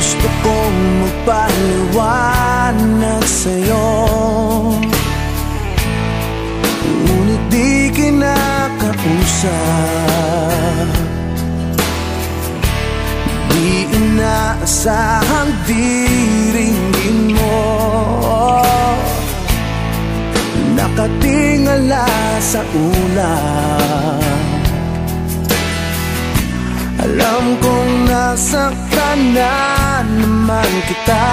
Gusto kong magpaliwanag sa'yo. Ngunit di kinakausap. Di inaasahang diringin mo Nakatingala sa ulan. Alam kong nasaktan na naman kita.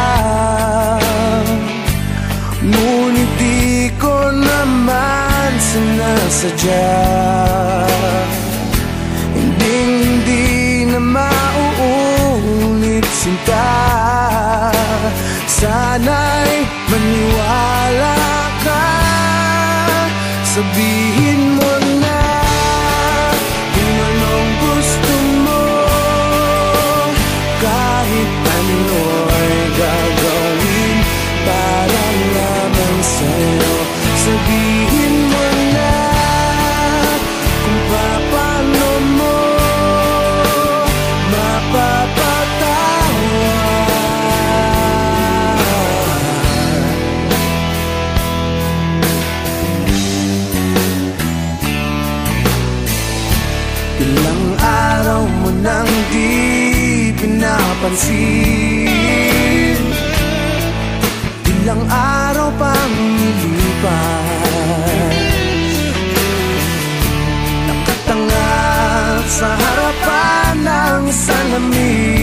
Ngunit di ko naman sinasadya. Hindi hindi na mauulit sinta. Sana'y maniwala ka. Sabihin pinapansin Ilang araw pang nilipas Nakatanga sa harapan ng salamin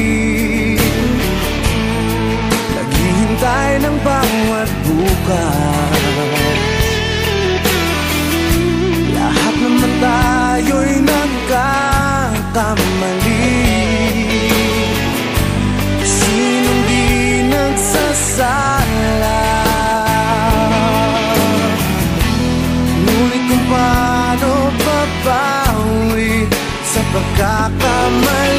Pagkakamali